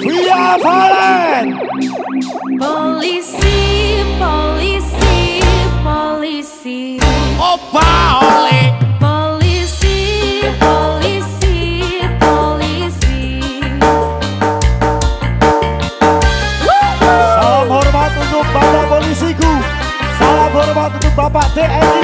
Via Valen! Polisi, polisi, polisi. Opa oleh Polisi, polisi, polisi. Salam hormat untuk Bapak Polisiku. Salam hormat untuk Bapak TNI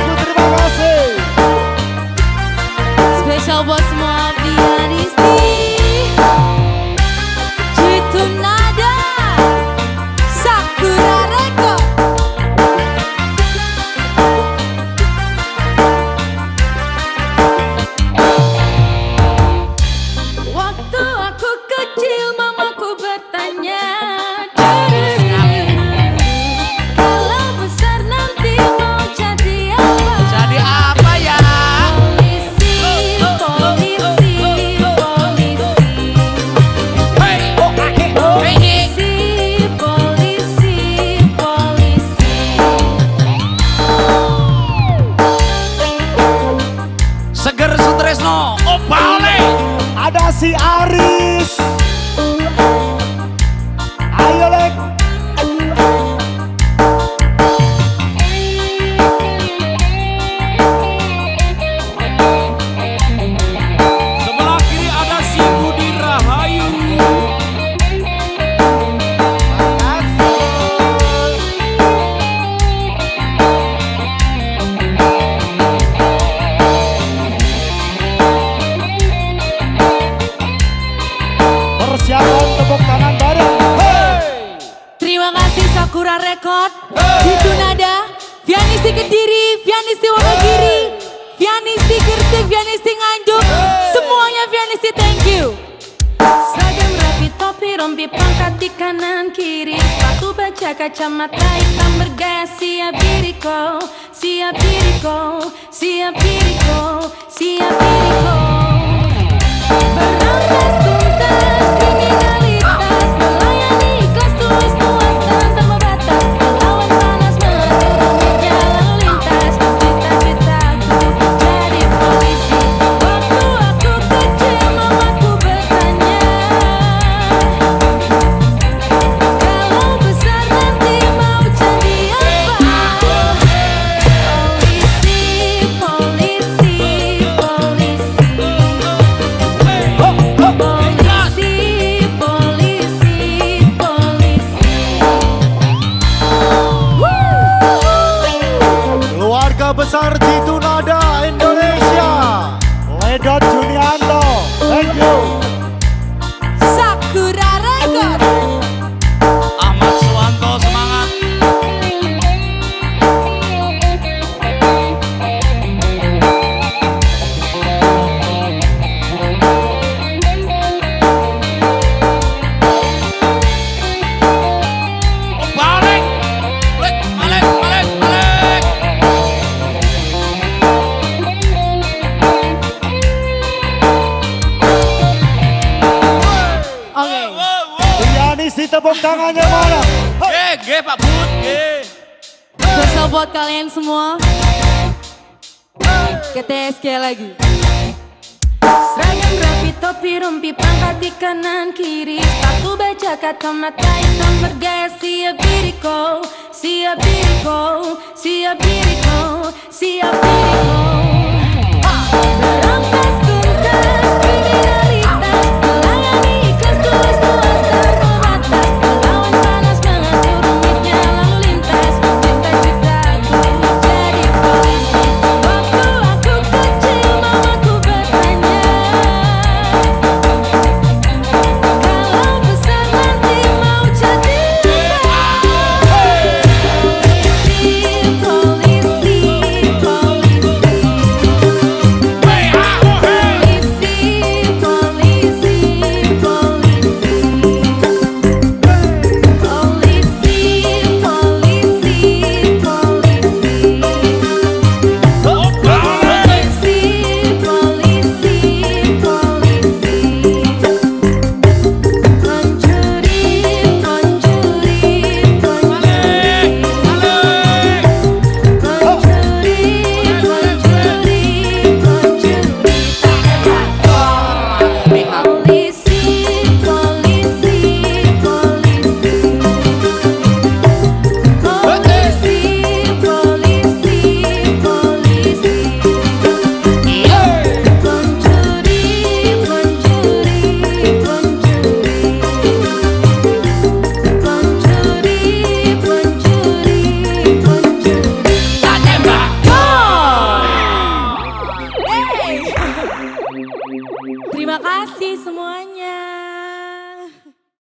Sutresno Opa oleh. Ada si Aris Record Jitu Nada Pianisti Kediri, Pianisti Wonogiri Pianisti Gersik, Pianisti Nganjuk. Semuanya Pianisti thank you. Seragam rapi, topi, rompi, pangkat di kanan kiri. Sepatu baca kacamata hitam bergaya siap diriku Siap diriku, siap diriku, siap diriku that you need. Tepuk tangannya mana G, G Pak Bud, G Spesial buat kalian semua. KTSK lagi. Seragam rapi, topi, rompi, pangkat di kanan kiri. Sepatu baca kacamata hitam bergaya siap diriku Siap diriku, siap diriku, siap diriku Berampas